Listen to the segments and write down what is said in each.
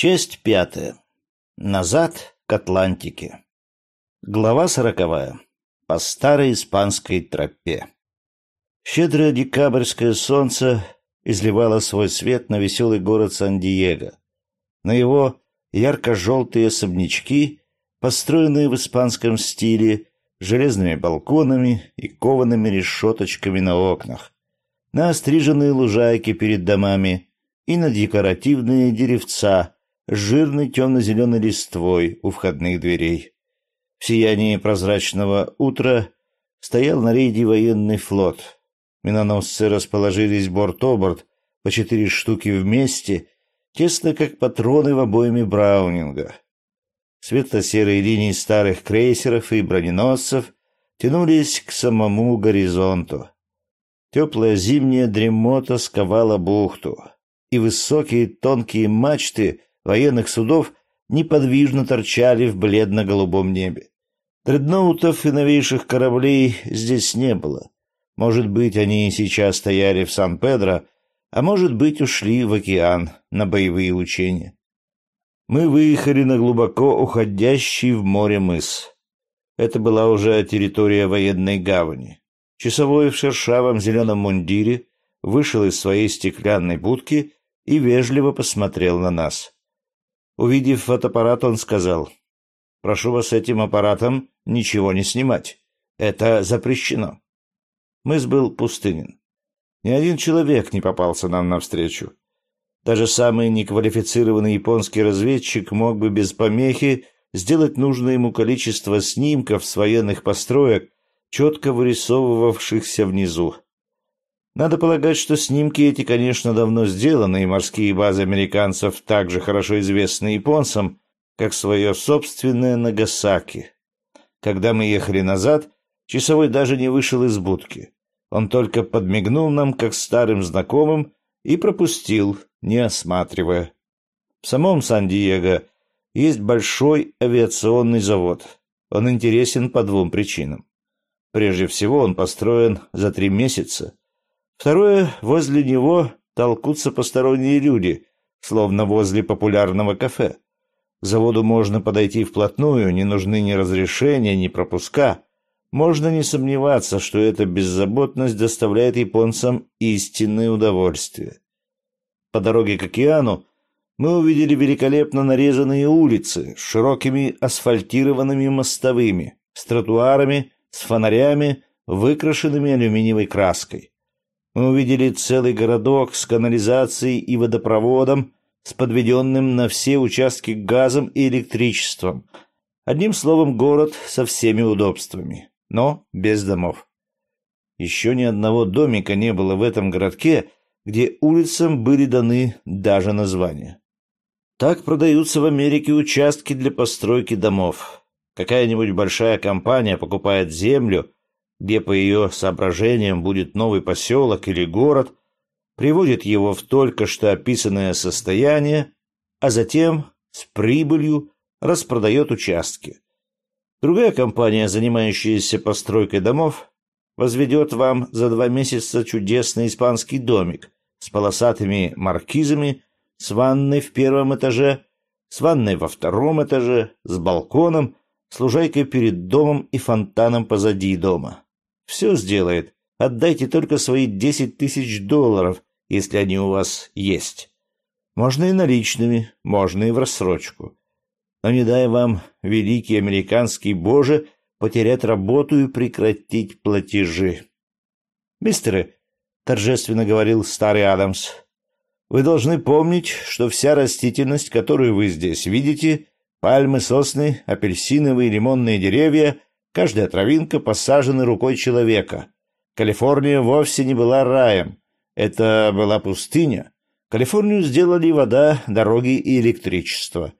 Часть пятая. Назад к Атлантике. Глава сороковая. По старой испанской тропе. Щедрое декабрьское солнце изливало свой свет на веселый город Сан-Диего. На его ярко-желтые особнячки, построенные в испанском стиле, железными балконами и коваными решеточками на окнах, на остриженные лужайки перед домами и на декоративные деревца жирной темно-зеленой листвой у входных дверей. В сиянии прозрачного утра стоял на рейде военный флот. Миноносцы расположились борт-оборт по четыре штуки вместе, тесно как патроны в обойме Браунинга. Светло-серые линии старых крейсеров и броненосцев тянулись к самому горизонту. Теплая зимняя дремота сковала бухту, и высокие тонкие мачты военных судов неподвижно торчали в бледно-голубом небе. Дредноутов и новейших кораблей здесь не было. Может быть, они сейчас стояли в Сан-Педро, а может быть, ушли в океан на боевые учения. Мы выехали на глубоко уходящий в море мыс. Это была уже территория военной гавани. Часовой в шершавом зеленом мундире вышел из своей стеклянной будки и вежливо посмотрел на нас. Увидев фотоаппарат, он сказал, «Прошу вас с этим аппаратом ничего не снимать. Это запрещено». Мыс был пустынен. Ни один человек не попался нам навстречу. Даже самый неквалифицированный японский разведчик мог бы без помехи сделать нужное ему количество снимков с военных построек, четко вырисовывавшихся внизу. Надо полагать, что снимки эти, конечно, давно сделаны, и морские базы американцев так же хорошо известны японцам, как свое собственное Нагасаки. Когда мы ехали назад, часовой даже не вышел из будки. Он только подмигнул нам, как старым знакомым, и пропустил, не осматривая. В самом Сан-Диего есть большой авиационный завод. Он интересен по двум причинам. Прежде всего, он построен за три месяца, Второе, возле него толкутся посторонние люди, словно возле популярного кафе. К заводу можно подойти вплотную, не нужны ни разрешения, ни пропуска. Можно не сомневаться, что эта беззаботность доставляет японцам истинное удовольствие. По дороге к океану мы увидели великолепно нарезанные улицы с широкими асфальтированными мостовыми, с тротуарами, с фонарями, выкрашенными алюминиевой краской. Мы увидели целый городок с канализацией и водопроводом, с подведенным на все участки газом и электричеством. Одним словом, город со всеми удобствами, но без домов. Еще ни одного домика не было в этом городке, где улицам были даны даже названия. Так продаются в Америке участки для постройки домов. Какая-нибудь большая компания покупает землю, где по ее соображениям будет новый поселок или город, приводит его в только что описанное состояние, а затем с прибылью распродает участки. Другая компания, занимающаяся постройкой домов, возведет вам за два месяца чудесный испанский домик с полосатыми маркизами, с ванной в первом этаже, с ванной во втором этаже, с балконом, с лужайкой перед домом и фонтаном позади дома. Все сделает. Отдайте только свои десять тысяч долларов, если они у вас есть. Можно и наличными, можно и в рассрочку. Но не дай вам, великий американский боже, потерять работу и прекратить платежи. «Мистеры», — торжественно говорил старый Адамс, — «вы должны помнить, что вся растительность, которую вы здесь видите, пальмы, сосны, апельсиновые лимонные деревья — Каждая травинка посажена рукой человека. Калифорния вовсе не была раем. Это была пустыня. Калифорнию сделали вода, дороги и электричество.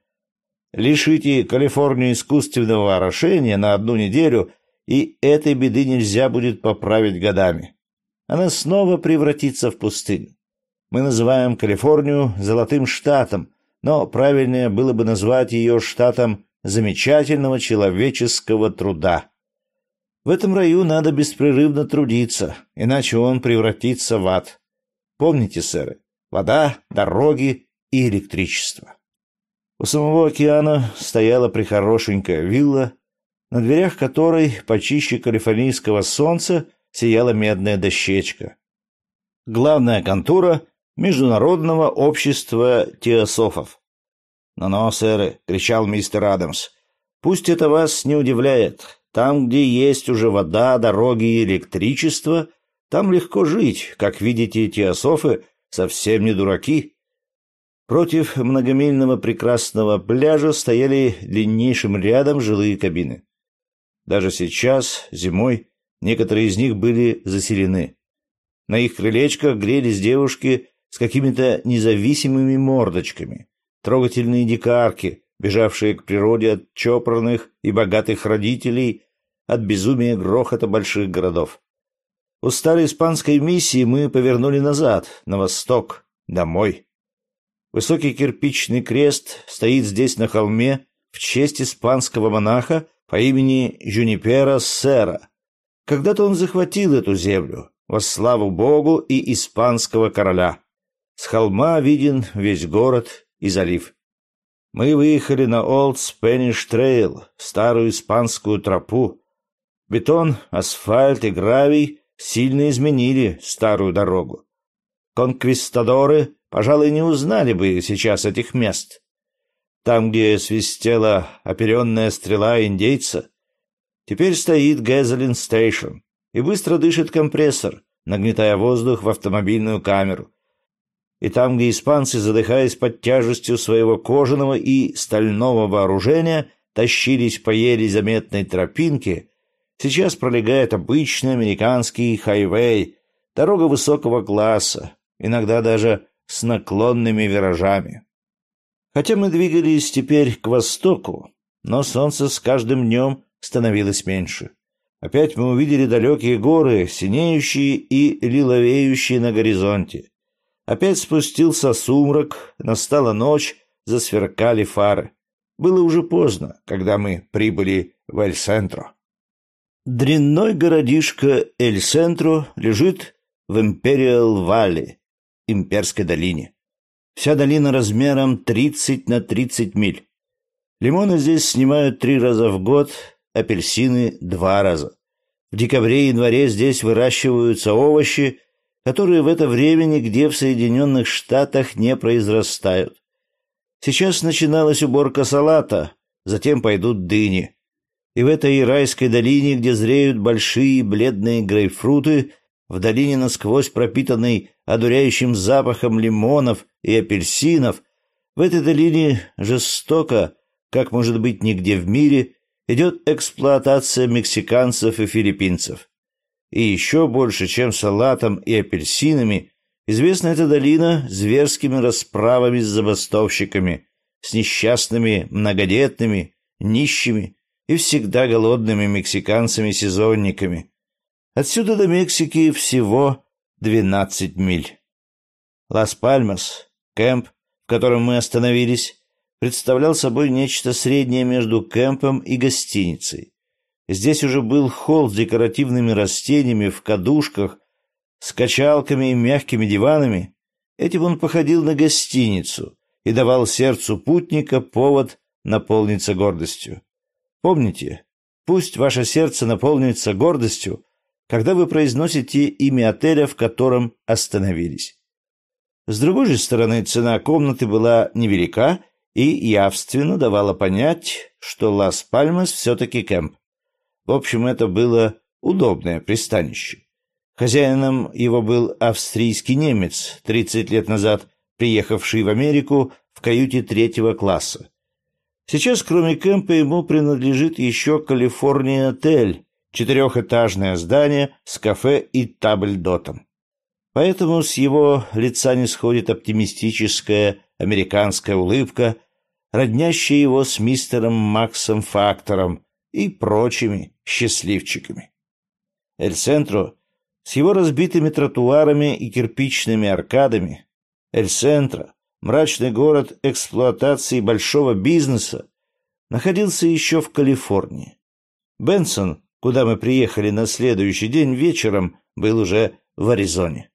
Лишите Калифорнию искусственного орошения на одну неделю, и этой беды нельзя будет поправить годами. Она снова превратится в пустыню. Мы называем Калифорнию «золотым штатом», но правильнее было бы назвать ее штатом замечательного человеческого труда. В этом раю надо беспрерывно трудиться, иначе он превратится в ад. Помните, сэры, вода, дороги и электричество. У самого океана стояла прихорошенькая вилла, на дверях которой, почище калифорнийского солнца, сияла медная дощечка. Главная контора Международного общества теософов. «Но-но, сэры!» — кричал мистер Адамс. «Пусть это вас не удивляет. Там, где есть уже вода, дороги и электричество, там легко жить. Как видите, теософы совсем не дураки». Против многомильного прекрасного пляжа стояли длиннейшим рядом жилые кабины. Даже сейчас, зимой, некоторые из них были заселены. На их крылечках грелись девушки с какими-то независимыми мордочками, трогательные дикарки, бежавшие к природе от чопорных и богатых родителей, от безумия грохота больших городов. У старой испанской миссии мы повернули назад, на восток, домой. Высокий кирпичный крест стоит здесь на холме в честь испанского монаха по имени Жунипера Сера. Когда-то он захватил эту землю во славу Богу и испанского короля. С холма виден весь город и залив. Мы выехали на Old Spanish Trail, старую испанскую тропу. Бетон, асфальт и гравий сильно изменили старую дорогу. Конквистадоры пожалуй, не узнали бы сейчас этих мест. Там, где свистела оперенная стрела индейца, теперь стоит gasoline station и быстро дышит компрессор, нагнетая воздух в автомобильную камеру. И там, где испанцы, задыхаясь под тяжестью своего кожаного и стального вооружения, тащились по еле заметной тропинке, сейчас пролегает обычный американский хайвей, дорога высокого класса, иногда даже с наклонными виражами. Хотя мы двигались теперь к востоку, но солнце с каждым днем становилось меньше. Опять мы увидели далекие горы, синеющие и лиловеющие на горизонте. Опять спустился сумрак, настала ночь, засверкали фары. Было уже поздно, когда мы прибыли в Эль-Сентро. Дрянной городишко Эль-Сентро лежит в Империал-Валли, Имперской долине. Вся долина размером 30 на 30 миль. Лимоны здесь снимают три раза в год, апельсины – два раза. В декабре и январе здесь выращиваются овощи, которые в это время нигде в Соединенных Штатах не произрастают. Сейчас начиналась уборка салата, затем пойдут дыни. И в этой райской долине, где зреют большие бледные грейпфруты, в долине насквозь пропитанной одуряющим запахом лимонов и апельсинов, в этой долине жестоко, как может быть нигде в мире, идет эксплуатация мексиканцев и филиппинцев. И еще больше, чем салатом и апельсинами, известна эта долина зверскими расправами с забастовщиками, с несчастными, многодетными, нищими и всегда голодными мексиканцами-сезонниками. Отсюда до Мексики всего 12 миль. Лас-Пальмас, кемп, в котором мы остановились, представлял собой нечто среднее между кемпом и гостиницей. Здесь уже был холл с декоративными растениями в кадушках, с качалками и мягкими диванами. Этим он походил на гостиницу и давал сердцу путника повод наполниться гордостью. Помните, пусть ваше сердце наполнится гордостью, когда вы произносите имя отеля, в котором остановились. С другой же стороны, цена комнаты была невелика и явственно давала понять, что Лас-Пальмас все-таки кемп. В общем, это было удобное пристанище. Хозяином его был австрийский немец, 30 лет назад приехавший в Америку в каюте третьего класса. Сейчас, кроме кемпа, ему принадлежит еще Калифорния-отель, четырехэтажное здание с кафе и табльдотом. Поэтому с его лица не сходит оптимистическая американская улыбка, роднящая его с мистером Максом Фактором и прочими счастливчиками. Эль-Центро с его разбитыми тротуарами и кирпичными аркадами, Эль-Центро, мрачный город эксплуатации большого бизнеса, находился еще в Калифорнии. Бенсон куда мы приехали на следующий день вечером, был уже в Аризоне.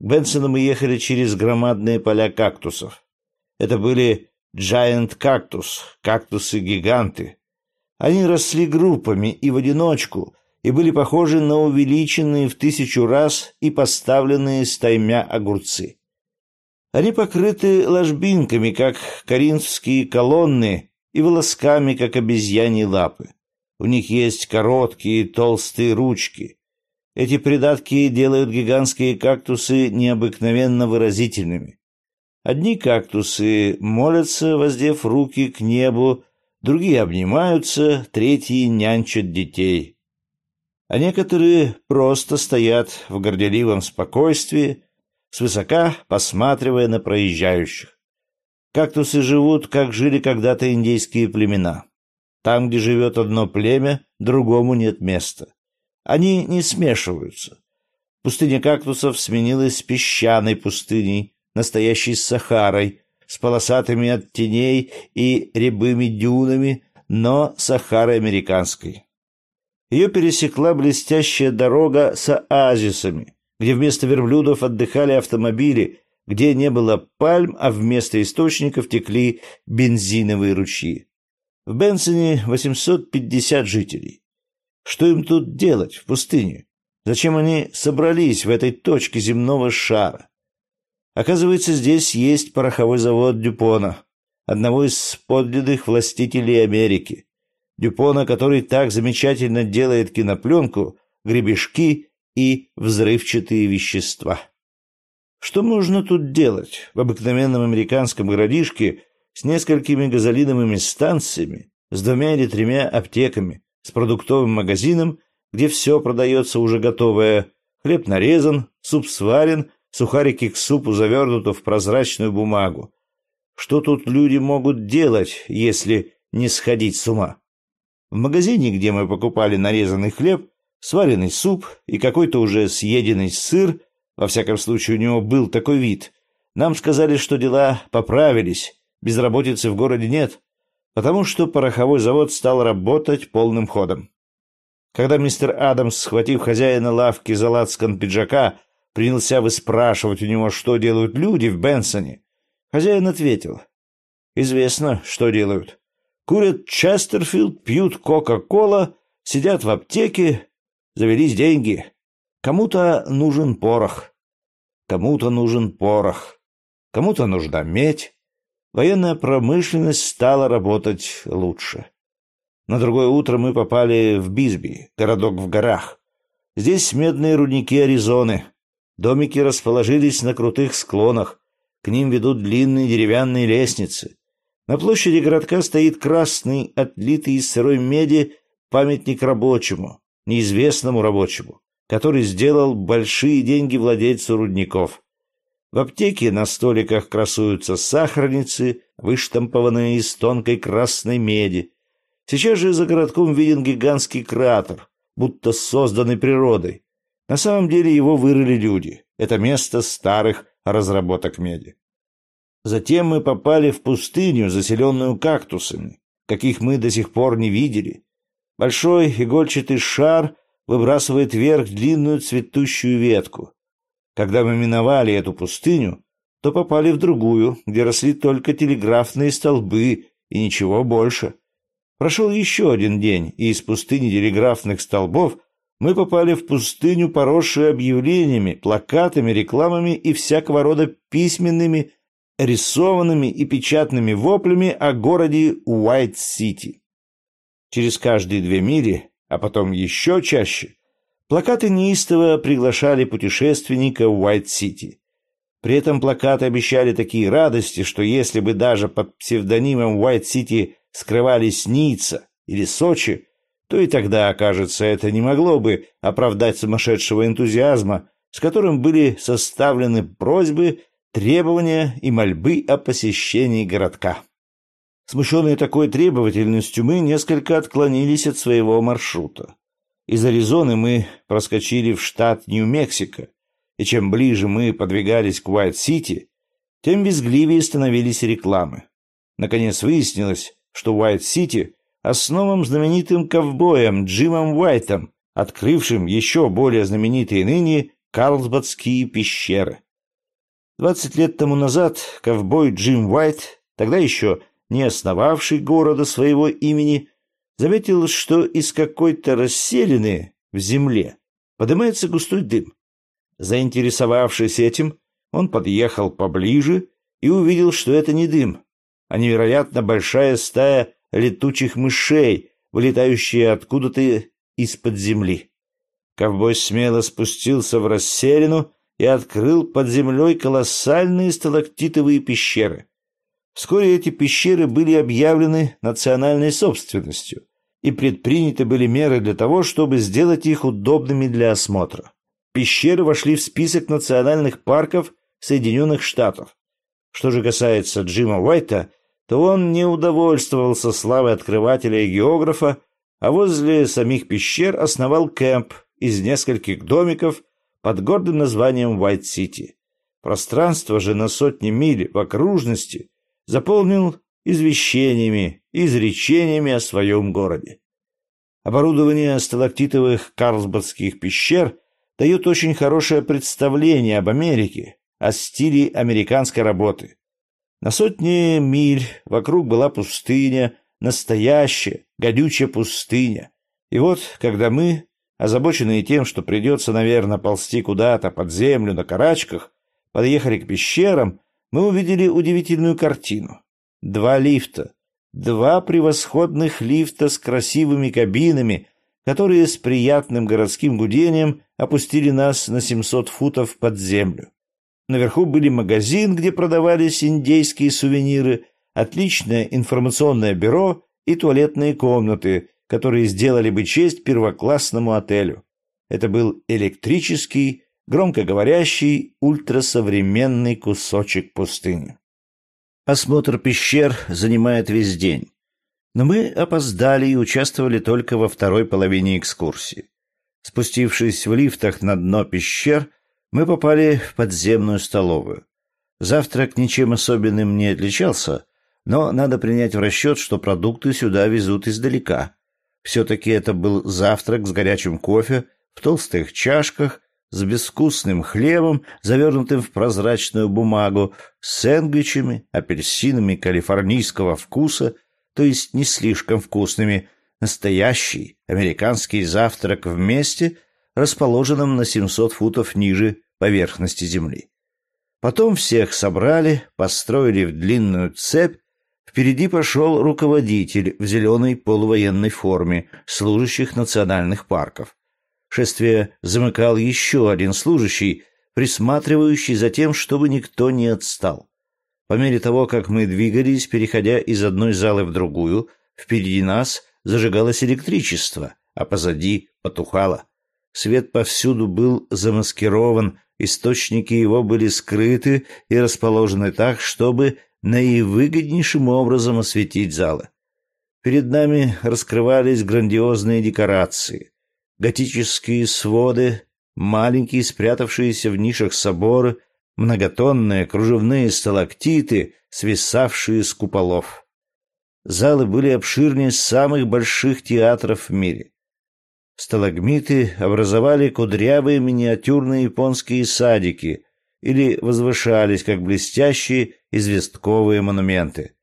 К Бенсону мы ехали через громадные поля кактусов. Это были Giant кактус, кактусы-гиганты. Они росли группами и в одиночку, и были похожи на увеличенные в тысячу раз и поставленные стаймя огурцы. Они покрыты ложбинками, как коринфские колонны, и волосками, как обезьяньи лапы. У них есть короткие толстые ручки. Эти придатки делают гигантские кактусы необыкновенно выразительными. Одни кактусы молятся, воздев руки к небу, другие обнимаются, третьи нянчат детей. А некоторые просто стоят в горделивом спокойствии, свысока посматривая на проезжающих. Кактусы живут, как жили когда-то индейские племена. Там, где живет одно племя, другому нет места. Они не смешиваются. Пустыня кактусов сменилась песчаной пустыней, настоящей Сахарой, с полосатыми от теней и рябыми дюнами, но Сахарой американской. Ее пересекла блестящая дорога с оазисами, где вместо верблюдов отдыхали автомобили, где не было пальм, а вместо источников текли бензиновые ручьи. В Бенсоне 850 жителей. Что им тут делать в пустыне? Зачем они собрались в этой точке земного шара? Оказывается, здесь есть пороховой завод Дюпона, одного из подлинных властителей Америки. Дюпона, который так замечательно делает кинопленку, гребешки и взрывчатые вещества. Что можно тут делать в обыкновенном американском городишке с несколькими газолиновыми станциями, с двумя или тремя аптеками, с продуктовым магазином, где все продается уже готовое, хлеб нарезан, суп сварен, сухарики к супу завернуты в прозрачную бумагу. Что тут люди могут делать, если не сходить с ума? В магазине, где мы покупали нарезанный хлеб, сваренный суп и какой-то уже съеденный сыр, во всяком случае у него был такой вид, нам сказали, что дела поправились, безработицы в городе нет, потому что пороховой завод стал работать полным ходом. Когда мистер Адамс, схватив хозяина лавки за лацкан пиджака, принялся выспрашивать у него, что делают люди в Бенсоне, хозяин ответил. «Известно, что делают. Курят Честерфилд, пьют Кока-Кола, сидят в аптеке, завелись деньги. Кому-то нужен порох. Кому-то нужен порох. Кому-то нужна медь военная промышленность стала работать лучше. На другое утро мы попали в Бисби, городок в горах. Здесь медные рудники Аризоны. Домики расположились на крутых склонах. К ним ведут длинные деревянные лестницы. На площади городка стоит красный, отлитый из сырой меди, памятник рабочему, неизвестному рабочему, который сделал большие деньги владельцу рудников. В аптеке на столиках красуются сахарницы, выштампованные из тонкой красной меди. Сейчас же за городком виден гигантский кратер, будто созданный природой. На самом деле его вырыли люди. Это место старых разработок меди. Затем мы попали в пустыню, заселенную кактусами, каких мы до сих пор не видели. Большой игольчатый шар выбрасывает вверх длинную цветущую ветку. Когда мы миновали эту пустыню, то попали в другую, где росли только телеграфные столбы и ничего больше. Прошел еще один день, и из пустыни телеграфных столбов мы попали в пустыню, поросшую объявлениями, плакатами, рекламами и всякого рода письменными, рисованными и печатными воплями о городе Уайт-Сити. Через каждые две мили, а потом еще чаще, Плакаты неистово приглашали путешественника в Уайт-Сити. При этом плакаты обещали такие радости, что если бы даже под псевдонимом Уайт-Сити скрывались Ницца или Сочи, то и тогда, кажется, это не могло бы оправдать сумасшедшего энтузиазма, с которым были составлены просьбы, требования и мольбы о посещении городка. Смущенные такой требовательностью, мы несколько отклонились от своего маршрута. Из Аризоны мы проскочили в штат Нью-Мексико, и чем ближе мы подвигались к Уайт-Сити, тем визгливее становились рекламы. Наконец выяснилось, что Уайт-Сити основан знаменитым ковбоем Джимом Уайтом, открывшим еще более знаменитые ныне Карлсбадские пещеры. Двадцать лет тому назад ковбой Джим Уайт, тогда еще не основавший города своего имени, заметил, что из какой-то расселины в земле поднимается густой дым. Заинтересовавшись этим, он подъехал поближе и увидел, что это не дым, а невероятно большая стая летучих мышей, вылетающая откуда-то из-под земли. Ковбой смело спустился в расселину и открыл под землей колоссальные сталактитовые пещеры. Вскоре эти пещеры были объявлены национальной собственностью, и предприняты были меры для того, чтобы сделать их удобными для осмотра. Пещеры вошли в список национальных парков Соединенных Штатов. Что же касается Джима Уайта, то он не удовольствовался славой открывателя и географа, а возле самих пещер основал кемп из нескольких домиков под гордым названием Уайт-Сити. Пространство же на сотни миль в окружности заполнил извещениями и изречениями о своем городе. Оборудование сталактитовых карлсбадских пещер дает очень хорошее представление об Америке, о стиле американской работы. На сотни миль вокруг была пустыня, настоящая, гадючая пустыня. И вот, когда мы, озабоченные тем, что придется, наверное, ползти куда-то под землю на карачках, подъехали к пещерам, мы увидели удивительную картину. Два лифта, два превосходных лифта с красивыми кабинами, которые с приятным городским гудением опустили нас на 700 футов под землю. Наверху были магазин, где продавались индейские сувениры, отличное информационное бюро и туалетные комнаты, которые сделали бы честь первоклассному отелю. Это был электрический, громкоговорящий, ультрасовременный кусочек пустыни. Осмотр пещер занимает весь день. Но мы опоздали и участвовали только во второй половине экскурсии. Спустившись в лифтах на дно пещер, мы попали в подземную столовую. Завтрак ничем особенным не отличался, но надо принять в расчет, что продукты сюда везут издалека. Все-таки это был завтрак с горячим кофе в толстых чашках, с безвкусным хлебом, завернутым в прозрачную бумагу, с сэндвичами, апельсинами калифорнийского вкуса, то есть не слишком вкусными, настоящий американский завтрак в месте, расположенном на 700 футов ниже поверхности земли. Потом всех собрали, построили в длинную цепь, впереди пошел руководитель в зеленой полувоенной форме служащих национальных парков. Шествие замыкал еще один служащий, присматривающий за тем, чтобы никто не отстал. По мере того, как мы двигались, переходя из одной залы в другую, впереди нас зажигалось электричество, а позади потухало. Свет повсюду был замаскирован, источники его были скрыты и расположены так, чтобы наивыгоднейшим образом осветить залы. Перед нами раскрывались грандиозные декорации готические своды, маленькие спрятавшиеся в нишах соборы, многотонные кружевные сталактиты, свисавшие с куполов. Залы были обширнее самых больших театров в мире. Сталагмиты образовали кудрявые миниатюрные японские садики или возвышались, как блестящие известковые монументы.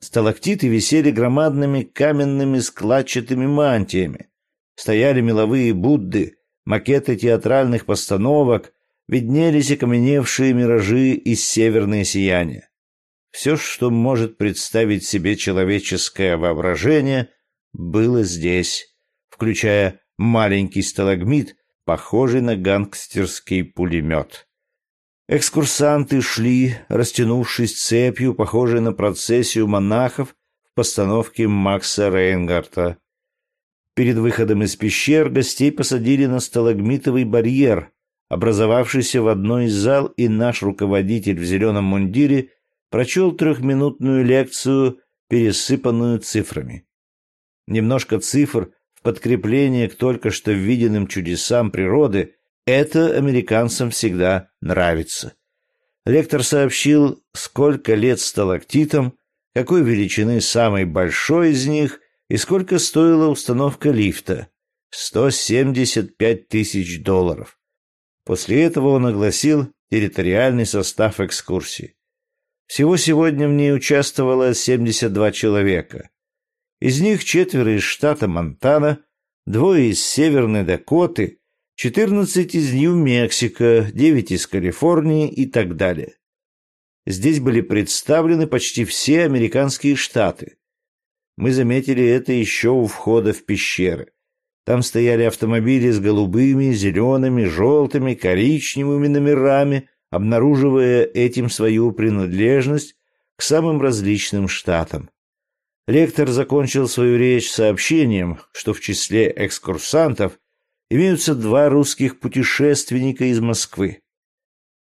Сталактиты висели громадными каменными складчатыми мантиями, стояли меловые Будды, макеты театральных постановок, виднелись окаменевшие миражи из северное сияние. Все, что может представить себе человеческое воображение, было здесь, включая маленький сталагмит, похожий на гангстерский пулемет. Экскурсанты шли, растянувшись цепью, похожей на процессию монахов в постановке Макса Рейнгарта. Перед выходом из пещер гостей посадили на сталагмитовый барьер, образовавшийся в одной из зал, и наш руководитель в зеленом мундире прочел трехминутную лекцию, пересыпанную цифрами. Немножко цифр подкрепление к только что виденным чудесам природы — это американцам всегда нравится. Лектор сообщил, сколько лет сталактитам, какой величины самый большой из них и сколько стоила установка лифта? 175 тысяч долларов. После этого он огласил территориальный состав экскурсии. Всего сегодня в ней участвовало 72 человека. Из них четверо из штата Монтана, двое из Северной Дакоты, 14 из Нью-Мексико, 9 из Калифорнии и так далее. Здесь были представлены почти все американские штаты. Мы заметили это еще у входа в пещеры. Там стояли автомобили с голубыми, зелеными, желтыми, коричневыми номерами, обнаруживая этим свою принадлежность к самым различным штатам. Ректор закончил свою речь сообщением, что в числе экскурсантов имеются два русских путешественника из Москвы.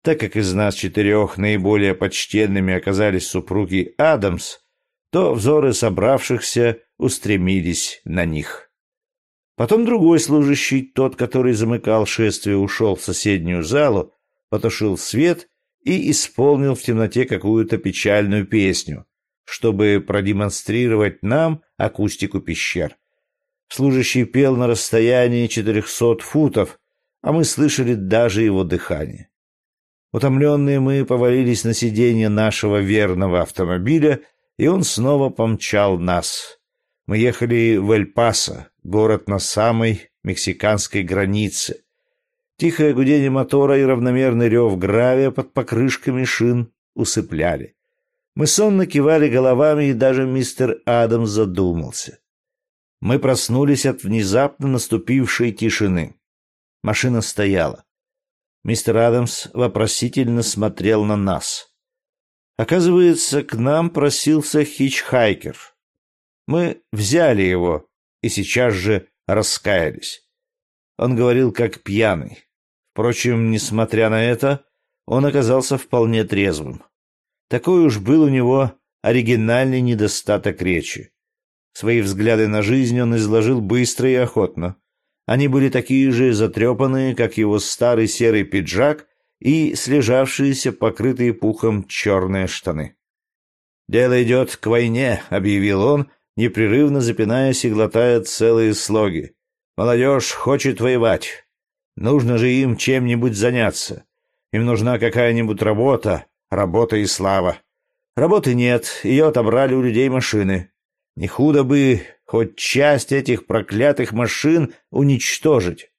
Так как из нас четырех наиболее почтенными оказались супруги Адамс, то взоры собравшихся устремились на них. Потом другой служащий, тот, который замыкал шествие, ушел в соседнюю залу, потушил свет и исполнил в темноте какую-то печальную песню, чтобы продемонстрировать нам акустику пещер. Служащий пел на расстоянии четырехсот футов, а мы слышали даже его дыхание. Утомленные мы повалились на сиденье нашего верного автомобиля, и он снова помчал нас. Мы ехали в Эль-Пасо, город на самой мексиканской границе, Тихое гудение мотора и равномерный рев гравия под покрышками шин усыпляли. Мы сонно кивали головами, и даже мистер Адамс задумался. Мы проснулись от внезапно наступившей тишины. Машина стояла. Мистер Адамс вопросительно смотрел на нас. Оказывается, к нам просился хичхайкер. Мы взяли его и сейчас же раскаялись. Он говорил как пьяный. Впрочем, несмотря на это, он оказался вполне трезвым. Такой уж был у него оригинальный недостаток речи. Свои взгляды на жизнь он изложил быстро и охотно. Они были такие же затрепанные, как его старый серый пиджак и слежавшиеся покрытые пухом черные штаны. «Дело идет к войне», — объявил он, непрерывно запинаясь и глотая целые слоги. «Молодежь хочет воевать. Нужно же им чем-нибудь заняться. Им нужна какая-нибудь работа, работа и слава. Работы нет, ее отобрали у людей машины. Не худо бы хоть часть этих проклятых машин уничтожить.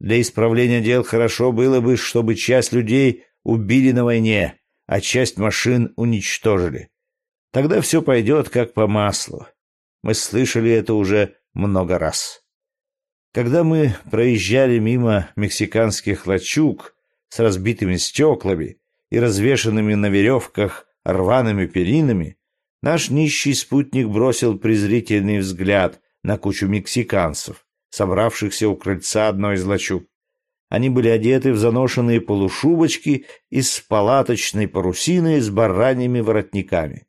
Для исправления дел хорошо было бы, чтобы часть людей убили на войне, а часть машин уничтожили. Тогда все пойдет как по маслу. Мы слышали это уже много раз. Когда мы проезжали мимо мексиканских лачуг с разбитыми стеклами и развешанными на веревках рваными перинами, наш нищий спутник бросил презрительный взгляд на кучу мексиканцев, собравшихся у крыльца одной из лачуг. Они были одеты в заношенные полушубочки из палаточной парусины с бараньими воротниками.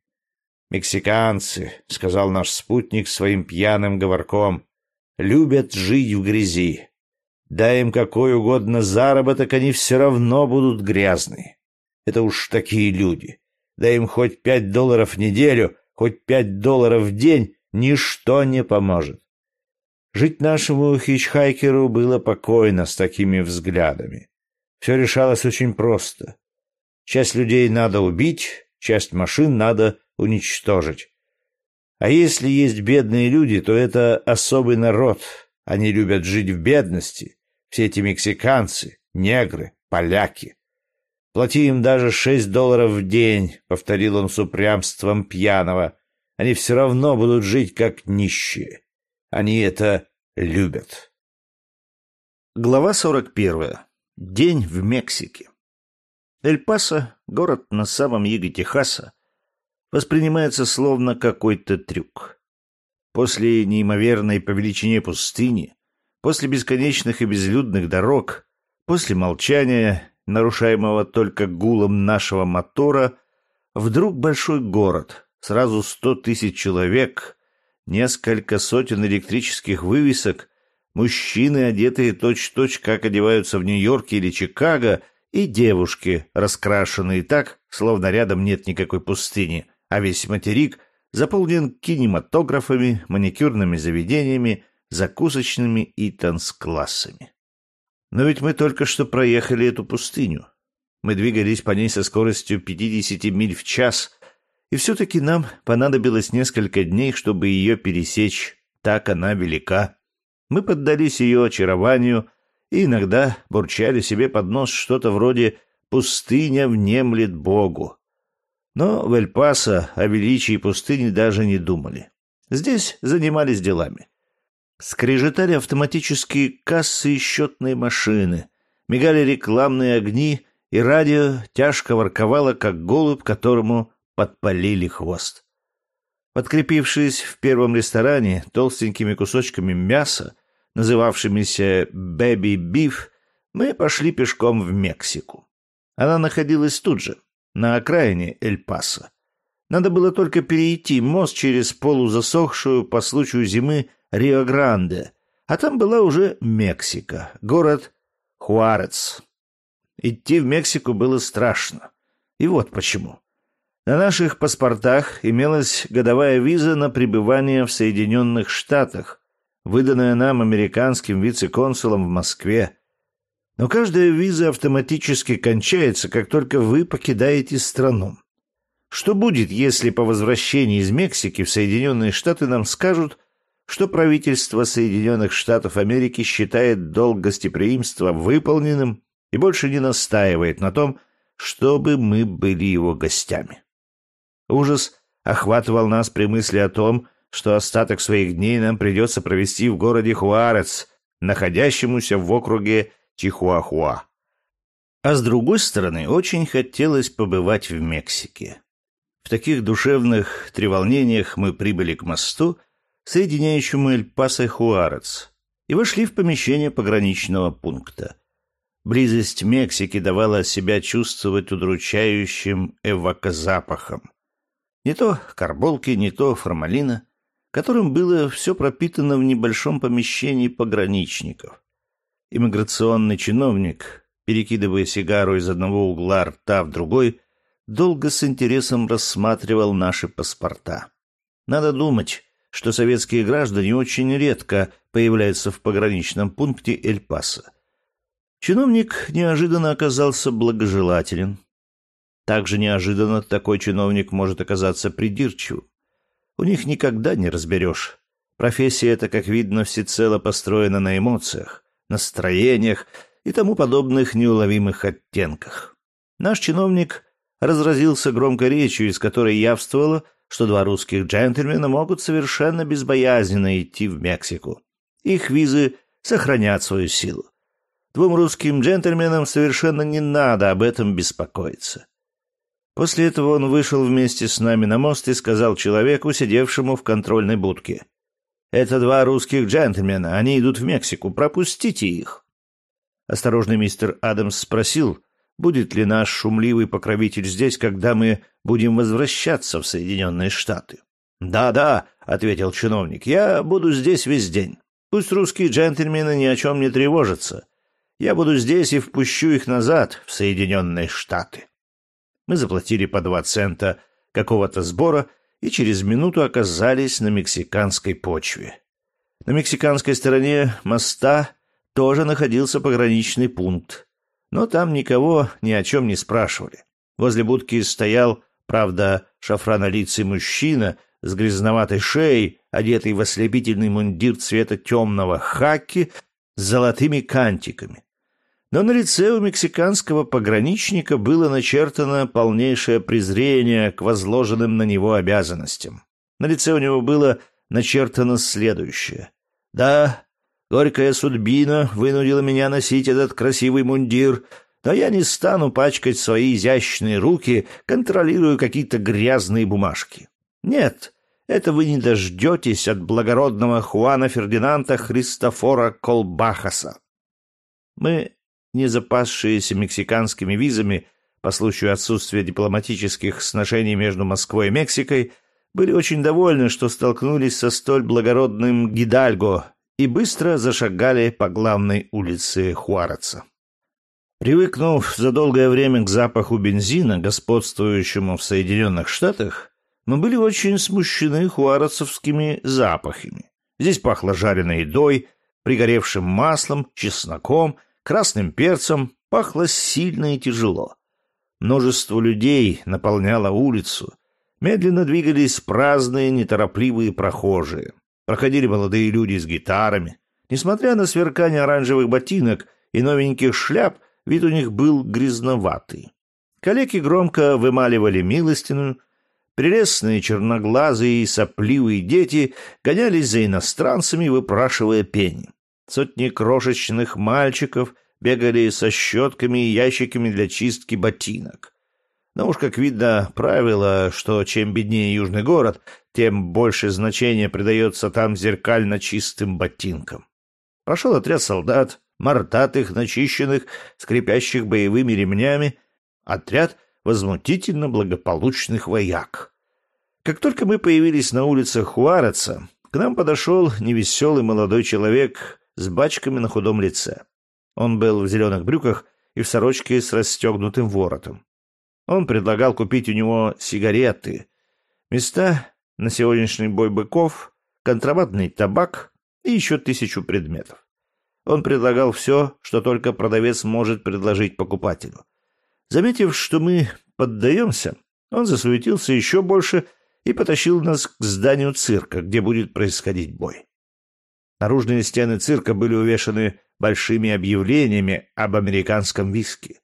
«Мексиканцы», — сказал наш спутник своим пьяным говорком, любят жить в грязи. Дай им какой угодно заработок, они все равно будут грязные. Это уж такие люди. Дай им хоть пять долларов в неделю, хоть пять долларов в день, ничто не поможет. Жить нашему хичхайкеру было покойно с такими взглядами. Все решалось очень просто. Часть людей надо убить, часть машин надо уничтожить. А если есть бедные люди, то это особый народ. Они любят жить в бедности. Все эти мексиканцы, негры, поляки. Плати им даже шесть долларов в день, — повторил он с упрямством пьяного. Они все равно будут жить как нищие. Они это любят. Глава сорок первая. День в Мексике. Эль-Пасо — город на самом юге Техаса, воспринимается словно какой-то трюк. После неимоверной по величине пустыни, после бесконечных и безлюдных дорог, после молчания, нарушаемого только гулом нашего мотора, вдруг большой город, сразу сто тысяч человек, несколько сотен электрических вывесок, мужчины, одетые точь-в-точь, -точь, как одеваются в Нью-Йорке или Чикаго, и девушки, раскрашенные так, словно рядом нет никакой пустыни, а весь материк заполнен кинематографами, маникюрными заведениями, закусочными и танцклассами. Но ведь мы только что проехали эту пустыню. Мы двигались по ней со скоростью 50 миль в час, и все-таки нам понадобилось несколько дней, чтобы ее пересечь. Так она велика. Мы поддались ее очарованию и иногда бурчали себе под нос что-то вроде «пустыня внемлет Богу». Но в Эль-Пасо о величии пустыни даже не думали. Здесь занимались делами. Скрежетали автоматические кассы и счетные машины, мигали рекламные огни, и радио тяжко ворковало, как голубь, которому подпалили хвост. Подкрепившись в первом ресторане толстенькими кусочками мяса, называвшимися «Бэби Биф», мы пошли пешком в Мексику. Она находилась тут же, на окраине Эль-Пасо. Надо было только перейти мост через полузасохшую по случаю зимы Рио-Гранде, а там была уже Мексика, город Хуарец. Идти в Мексику было страшно. И вот почему. На наших паспортах имелась годовая виза на пребывание в Соединенных Штатах, выданная нам американским вице-консулом в Москве. Но каждая виза автоматически кончается, как только вы покидаете страну. Что будет, если по возвращении из Мексики в Соединенные Штаты нам скажут, что правительство Соединенных Штатов Америки считает долг гостеприимства выполненным и больше не настаивает на том, чтобы мы были его гостями? Ужас охватывал нас при мысли о том, что остаток своих дней нам придется провести в городе Хуарец, находящемуся в округе Чихуахуа. А с другой стороны, очень хотелось побывать в Мексике. В таких душевных треволнениях мы прибыли к мосту, соединяющему Эль-Пасо и Хуарец, и вошли в помещение пограничного пункта. Близость Мексики давала себя чувствовать удручающим эвакозапахом. Не то карболки, не то формалина, которым было все пропитано в небольшом помещении пограничников. Иммиграционный чиновник, перекидывая сигару из одного угла рта в другой, долго с интересом рассматривал наши паспорта. Надо думать, что советские граждане очень редко появляются в пограничном пункте Эль-Пасо. Чиновник неожиданно оказался благожелателен, также неожиданно такой чиновник может оказаться придирчивым. У них никогда не разберешь. Профессия эта, как видно, всецело построена на эмоциях, настроениях и тому подобных неуловимых оттенках. Наш чиновник разразился громкой речью, из которой явствовало, что два русских джентльмена могут совершенно безбоязненно идти в Мексику. Их визы сохранят свою силу. Двум русским джентльменам совершенно не надо об этом беспокоиться. После этого он вышел вместе с нами на мост и сказал человеку, сидевшему в контрольной будке. «Это два русских джентльмена. Они идут в Мексику. Пропустите их». Осторожный мистер Адамс спросил, будет ли наш шумливый покровитель здесь, когда мы будем возвращаться в Соединенные Штаты. «Да-да», — ответил чиновник, — «я буду здесь весь день. Пусть русские джентльмены ни о чем не тревожатся. Я буду здесь и впущу их назад, в Соединенные Штаты». Мы заплатили по два цента какого-то сбора и через минуту оказались на мексиканской почве. На мексиканской стороне моста тоже находился пограничный пункт, но там никого ни о чем не спрашивали. Возле будки стоял, правда, шафранолицый мужчина с грязноватой шеей, одетый в ослепительный мундир цвета темного хаки с золотыми кантиками. Но на лице у мексиканского пограничника было начертано полнейшее презрение к возложенным на него обязанностям. На лице у него было начертано следующее. «Да, горькая судьбина вынудила меня носить этот красивый мундир, но я не стану пачкать свои изящные руки, контролируя какие-то грязные бумажки. Нет, это вы не дождетесь от благородного Хуана Фердинанда Христофора Колбахаса. Мы не запасшиеся мексиканскими визами по случаю отсутствия дипломатических сношений между Москвой и Мексикой, были очень довольны, что столкнулись со столь благородным Гидальго и быстро зашагали по главной улице Хуареца. Привыкнув за долгое время к запаху бензина, господствующему в Соединенных Штатах, мы были очень смущены хуарецовскими запахами. Здесь пахло жареной едой, пригоревшим маслом, чесноком — красным перцем, пахло сильно и тяжело. Множество людей наполняло улицу. Медленно двигались праздные, неторопливые прохожие. Проходили молодые люди с гитарами. Несмотря на сверкание оранжевых ботинок и новеньких шляп, вид у них был грязноватый. Калеки громко вымаливали милостиную, Прелестные черноглазые и сопливые дети гонялись за иностранцами, выпрашивая пени. Сотни крошечных мальчиков бегали со щетками и ящиками для чистки ботинок. Но уж, как видно, правило, что чем беднее южный город, тем больше значения придается там зеркально чистым ботинкам. Прошел отряд солдат, мордатых, начищенных, скрипящих боевыми ремнями, отряд возмутительно благополучных вояк. Как только мы появились на улицах Хуареца, к нам подошел невеселый молодой человек с бачками на худом лице. Он был в зеленых брюках и в сорочке с расстегнутым воротом. Он предлагал купить у него сигареты, места на сегодняшний бой быков, контрабандный табак и еще тысячу предметов. Он предлагал все, что только продавец может предложить покупателю. Заметив, что мы поддаемся, он засуетился еще больше и потащил нас к зданию цирка, где будет происходить бой. Наружные стены цирка были увешаны большими объявлениями об американском виске.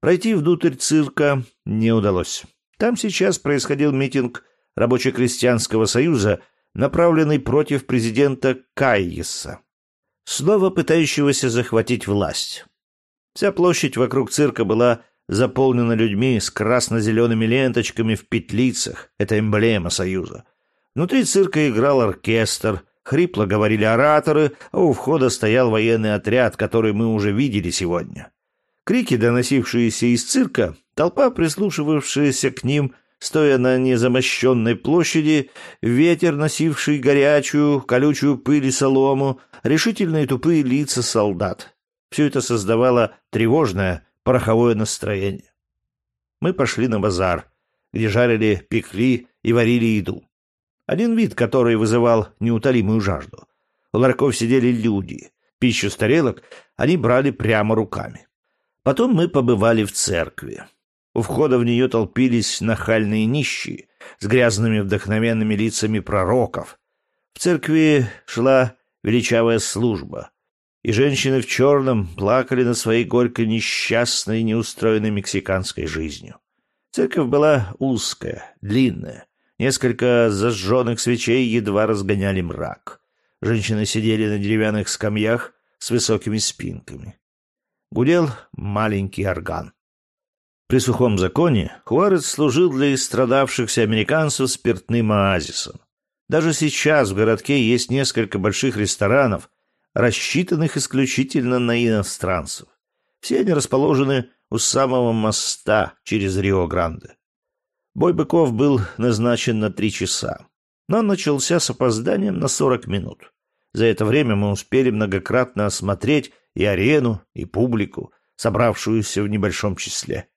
Пройти внутрь цирка не удалось. Там сейчас происходил митинг Рабоче-крестьянского союза, направленный против президента Кайеса, снова пытающегося захватить власть. Вся площадь вокруг цирка была заполнена людьми с красно-зелеными ленточками в петлицах. Это эмблема Союза. Внутри цирка играл оркестр, хрипло говорили ораторы, а у входа стоял военный отряд, который мы уже видели сегодня. Крики, доносившиеся из цирка, толпа, прислушивавшаяся к ним, стоя на незамощенной площади, ветер, носивший горячую, колючую пыль и солому, решительные тупые лица солдат. Все это создавало тревожное, пороховое настроение. Мы пошли на базар, где жарили, пекли и варили еду. Один вид, который вызывал неутолимую жажду. У ларьков сидели люди. Пищу с тарелок они брали прямо руками. Потом мы побывали в церкви. У входа в нее толпились нахальные нищие с грязными вдохновенными лицами пророков. В церкви шла величавая служба и женщины в черном плакали на своей горько несчастной, неустроенной мексиканской жизнью. Церковь была узкая, длинная. Несколько зажженных свечей едва разгоняли мрак. Женщины сидели на деревянных скамьях с высокими спинками. Гудел маленький орган. При сухом законе Хуарес служил для истрадавшихся американцев спиртным оазисом. Даже сейчас в городке есть несколько больших ресторанов, рассчитанных исключительно на иностранцев. Все они расположены у самого моста через Рио-Гранде. Бой быков был назначен на три часа, но начался с опозданием на сорок минут. За это время мы успели многократно осмотреть и арену, и публику, собравшуюся в небольшом числе.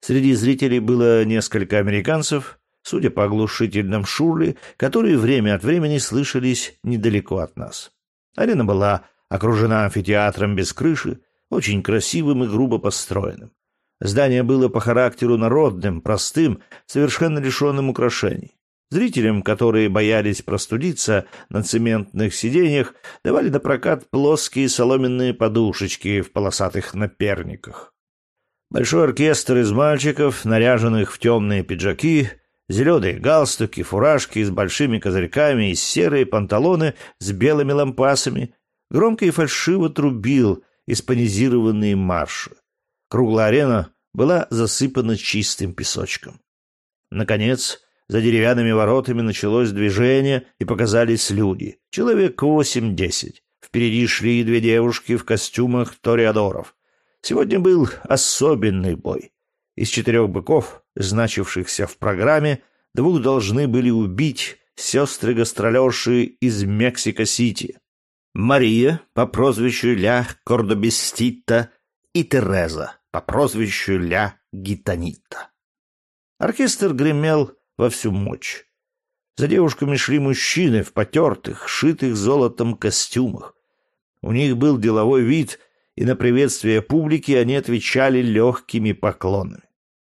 Среди зрителей было несколько американцев, судя по оглушительным шурле, которые время от времени слышались недалеко от нас. Арена была окружена амфитеатром без крыши, очень красивым и грубо построенным. Здание было по характеру народным, простым, совершенно лишенным украшений. Зрителям, которые боялись простудиться на цементных сиденьях, давали на прокат плоские соломенные подушечки в полосатых наперниках. Большой оркестр из мальчиков, наряженных в темные пиджаки, Зеленые галстуки, фуражки с большими козырьками и серые панталоны с белыми лампасами. Громко и фальшиво трубил испанизированные марши. Круглая арена была засыпана чистым песочком. Наконец, за деревянными воротами началось движение, и показались люди. Человек восемь-десять. Впереди шли две девушки в костюмах ториадоров. Сегодня был особенный бой. Из четырех быков, значившихся в программе, двух должны были убить сестры-гастролерши из Мексико-Сити. Мария по прозвищу Ля Кордобестита и Тереза по прозвищу Ля Гитанита. Оркестр гремел во всю мощь. За девушками шли мужчины в потертых, шитых золотом костюмах. У них был деловой вид, и на приветствие публики они отвечали легкими поклонами.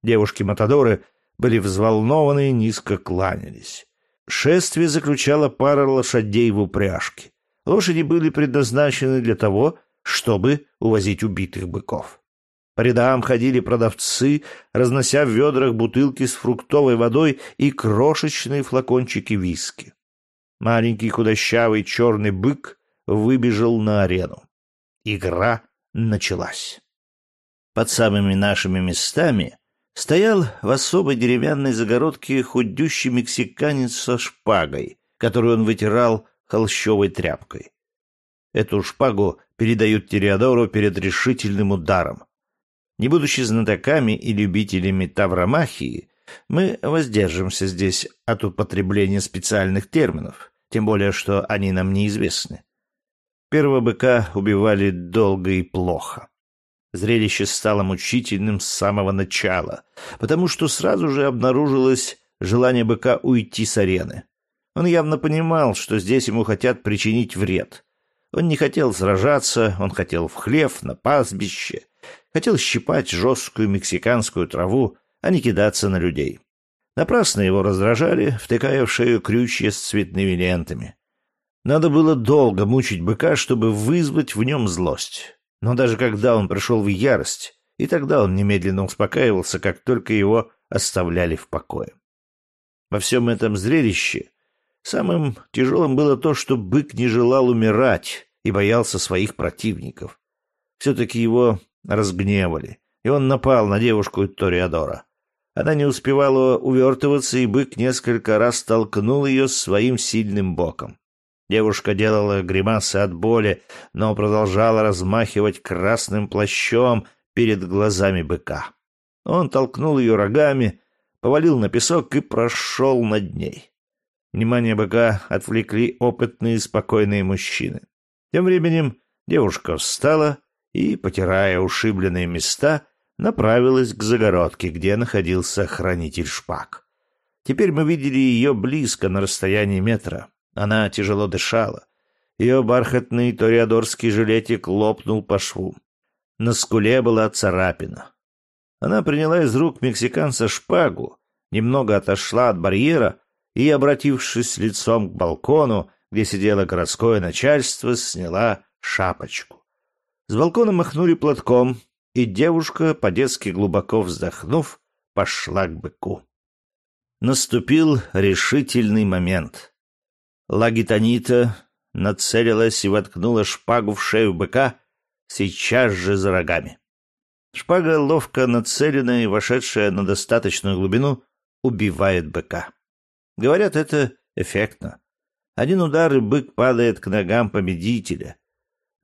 Девушки-матадоры были взволнованы и низко кланялись. Шествие заключало пара лошадей в упряжке. Лошади были предназначены для того, чтобы увозить убитых быков. По рядам ходили продавцы, разнося в ведрах бутылки с фруктовой водой и крошечные флакончики виски. Маленький худощавый черный бык выбежал на арену. Игра началась. Под самыми нашими местами стоял в особой деревянной загородке худющий мексиканец со шпагой, которую он вытирал холщовой тряпкой. Эту шпагу передают Тириадору перед решительным ударом. Не будучи знатоками и любителями тавромахии, мы воздержимся здесь от употребления специальных терминов, тем более что они нам неизвестны. Первого быка убивали долго и плохо. Зрелище стало мучительным с самого начала, потому что сразу же обнаружилось желание быка уйти с арены. Он явно понимал, что здесь ему хотят причинить вред. Он не хотел сражаться, он хотел в хлев, на пастбище, хотел щипать жесткую мексиканскую траву, а не кидаться на людей. Напрасно его раздражали, втыкая в шею крючья с цветными лентами. Надо было долго мучить быка, чтобы вызвать в нем злость. Но даже когда он пришел в ярость, и тогда он немедленно успокаивался, как только его оставляли в покое. Во всем этом зрелище самым тяжелым было то, что бык не желал умирать и боялся своих противников. Все-таки его разгневали, и он напал на девушку Ториадора. Она не успевала увертываться, и бык несколько раз толкнул ее своим сильным боком. Девушка делала гримасы от боли, но продолжала размахивать красным плащом перед глазами быка. Он толкнул ее рогами, повалил на песок и прошел над ней. Внимание быка отвлекли опытные спокойные мужчины. Тем временем девушка встала и, потирая ушибленные места, направилась к загородке, где находился хранитель шпаг. Теперь мы видели ее близко, на расстоянии метра. Она тяжело дышала. Ее бархатный ториадорский жилетик лопнул по шву. На скуле была царапина. Она приняла из рук мексиканца шпагу, немного отошла от барьера и, обратившись лицом к балкону, где сидело городское начальство, сняла шапочку. С балкона махнули платком, и девушка, по-детски глубоко вздохнув, пошла к быку. Наступил решительный момент. Лагитанита нацелилась и воткнула шпагу в шею быка сейчас же за рогами. Шпага, ловко нацеленная и вошедшая на достаточную глубину, убивает быка. Говорят, это эффектно. Один удар, и бык падает к ногам победителя.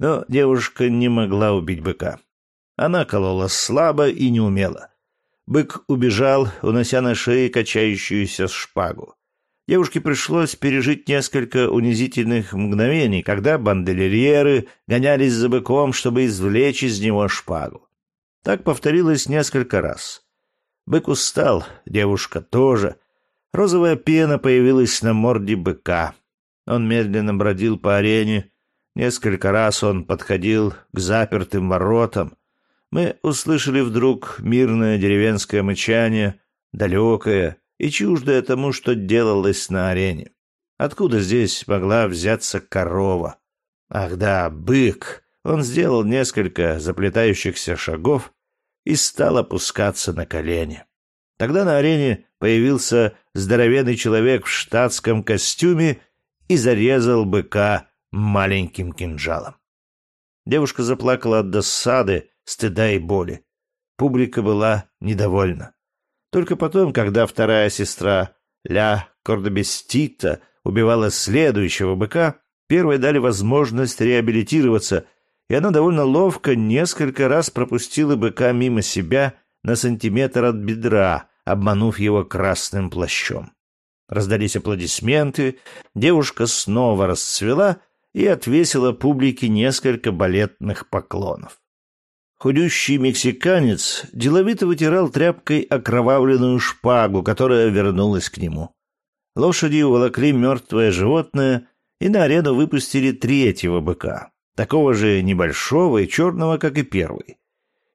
Но девушка не могла убить быка. Она колола слабо и неумело. Бык убежал, унося на шее качающуюся шпагу. Девушке пришлось пережить несколько унизительных мгновений, когда бандельерьеры гонялись за быком, чтобы извлечь из него шпагу. Так повторилось несколько раз. Бык устал, девушка тоже. Розовая пена появилась на морде быка. Он медленно бродил по арене. Несколько раз он подходил к запертым воротам. Мы услышали вдруг мирное деревенское мычание, далекое, и чуждое тому, что делалось на арене. Откуда здесь могла взяться корова? Ах да, бык! Он сделал несколько заплетающихся шагов и стал опускаться на колени. Тогда на арене появился здоровенный человек в штатском костюме и зарезал быка маленьким кинжалом. Девушка заплакала от досады, стыда и боли. Публика была недовольна. Только потом, когда вторая сестра Ля Кордобестита убивала следующего быка, первой дали возможность реабилитироваться, и она довольно ловко несколько раз пропустила быка мимо себя на сантиметр от бедра, обманув его красным плащом. Раздались аплодисменты, девушка снова расцвела и отвесила публике несколько балетных поклонов. Худющий мексиканец деловито вытирал тряпкой окровавленную шпагу, которая вернулась к нему. Лошади уволокли мертвое животное и на арену выпустили третьего быка, такого же небольшого и черного, как и первый.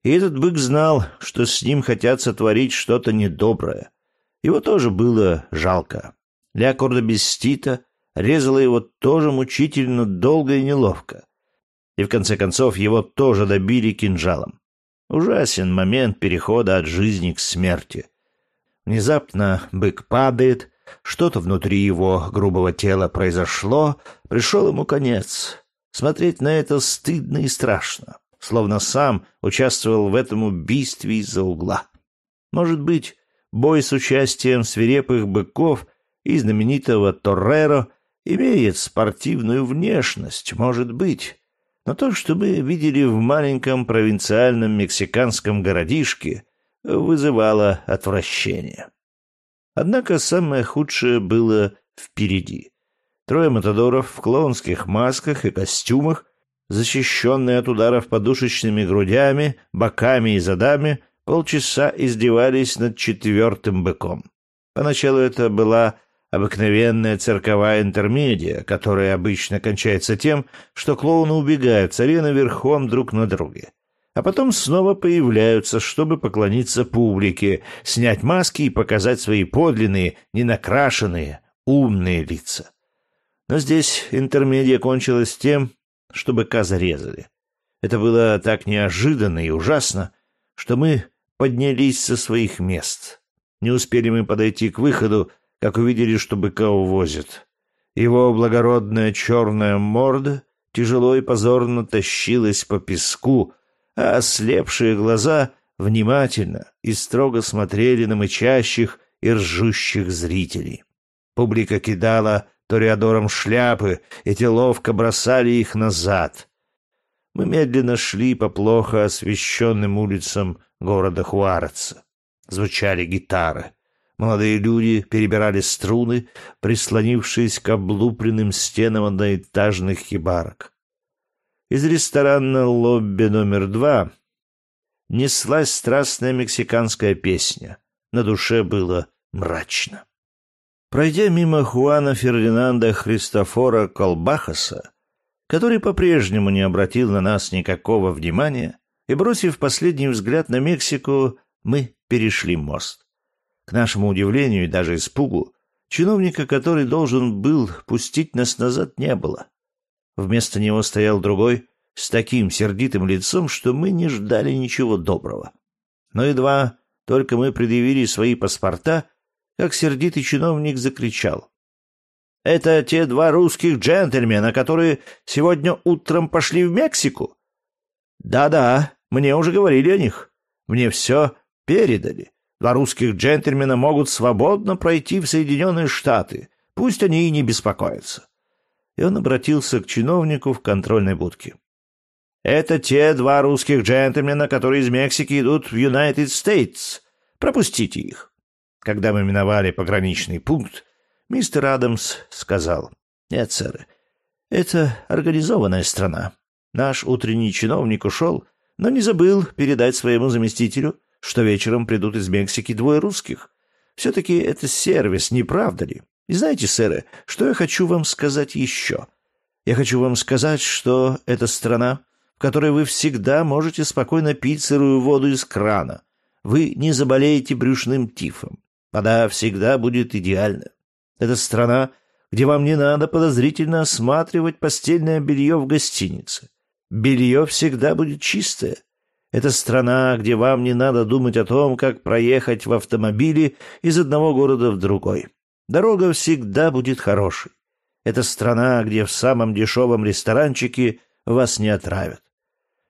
И этот бык знал, что с ним хотят сотворить что-то недоброе. Его тоже было жалко. Леокорда Бестита резала его тоже мучительно долго и неловко. И в конце концов его тоже добили кинжалом. Ужасен момент перехода от жизни к смерти. Внезапно бык падает, что-то внутри его грубого тела произошло, пришел ему конец. Смотреть на это стыдно и страшно, словно сам участвовал в этом убийстве из-за угла. Может быть, бой с участием свирепых быков и знаменитого Торреро имеет спортивную внешность, может быть. Но то, что мы видели в маленьком провинциальном мексиканском городишке, вызывало отвращение. Однако самое худшее было впереди. Трое матадоров в клоунских масках и костюмах, защищенные от ударов подушечными грудями, боками и задами, полчаса издевались над четвертым быком. Поначалу это была обыкновенная цирковая интермедия, которая обычно кончается тем, что клоуны убегают с арены верхом друг на друге а потом снова появляются, чтобы поклониться публике, снять маски и показать свои подлинные, ненакрашенные, умные лица. Но здесь интермедия кончилась тем, что быка зарезали. Это было так неожиданно и ужасно, что мы поднялись со своих мест. Не успели мы подойти к выходу, как увидели, что быка увозят. Его благородная черная морда тяжело и позорно тащилась по песку, а ослепшие глаза внимательно и строго смотрели на мычащих и ржущих зрителей. Публика кидала ториадорам шляпы, и те ловко бросали их назад. Мы медленно шли по плохо освещенным улицам города Хуареца. Звучали гитары. Молодые люди перебирали струны, прислонившись к облупленным стенам одноэтажных хибарок. Из ресторана лобби номер два неслась страстная мексиканская песня. На душе было мрачно. Пройдя мимо Хуана Фердинанда Христофора Колбахаса, который по-прежнему не обратил на нас никакого внимания, и бросив последний взгляд на Мексику, мы перешли мост. К нашему удивлению и даже испугу, чиновника, который должен был пустить нас назад, не было. Вместо него стоял другой, с таким сердитым лицом, что мы не ждали ничего доброго. Но едва только мы предъявили свои паспорта, как сердитый чиновник закричал. «Это те два русских джентльмена, которые сегодня утром пошли в Мексику?» «Да-да, мне уже говорили о них. Мне все передали. Два русских джентльмена могут свободно пройти в Соединенные Штаты. Пусть они и не беспокоятся и он обратился к чиновнику в контрольной будке. «Это те два русских джентльмена, которые из Мексики идут в Юнайтед Стейтс. Пропустите их». Когда мы миновали пограничный пункт, мистер Адамс сказал, «Нет, сэр, это организованная страна. Наш утренний чиновник ушел, но не забыл передать своему заместителю, что вечером придут из Мексики двое русских. Все-таки это сервис, не правда ли? И знаете, сэры, что я хочу вам сказать еще? Я хочу вам сказать, что это страна, в которой вы всегда можете спокойно пить сырую воду из крана. Вы не заболеете брюшным тифом. Вода всегда будет идеальна. Это страна, где вам не надо подозрительно осматривать постельное белье в гостинице. Белье всегда будет чистое. Это страна, где вам не надо думать о том, как проехать в автомобиле из одного города в другой. Дорога всегда будет хорошей. Это страна, где в самом дешевом ресторанчике вас не отравят.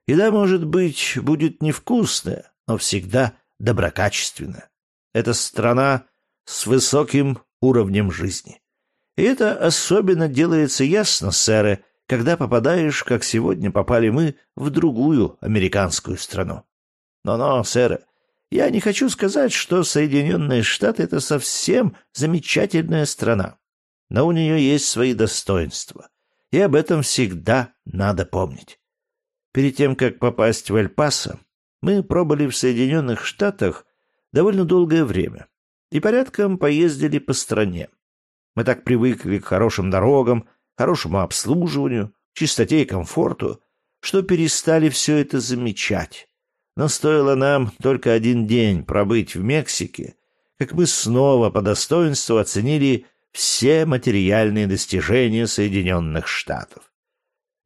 Еда, может быть, будет невкусная, но всегда доброкачественная. Это страна с высоким уровнем жизни. И это особенно делается ясно, сэры, когда попадаешь, как сегодня попали мы, в другую американскую страну. Но-но, сэры, я не хочу сказать, что Соединенные Штаты — это совсем замечательная страна, но у нее есть свои достоинства, и об этом всегда надо помнить. Перед тем, как попасть в Эль-Пасо, мы пробыли в Соединенных Штатах довольно долгое время и порядком поездили по стране. Мы так привыкли к хорошим дорогам, хорошему обслуживанию, чистоте и комфорту, что перестали все это замечать Но стоило нам только один день пробыть в Мексике, как мы снова по достоинству оценили все материальные достижения Соединенных Штатов.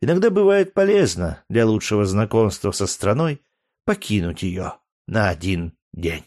Иногда бывает полезно для лучшего знакомства со страной покинуть ее на один день.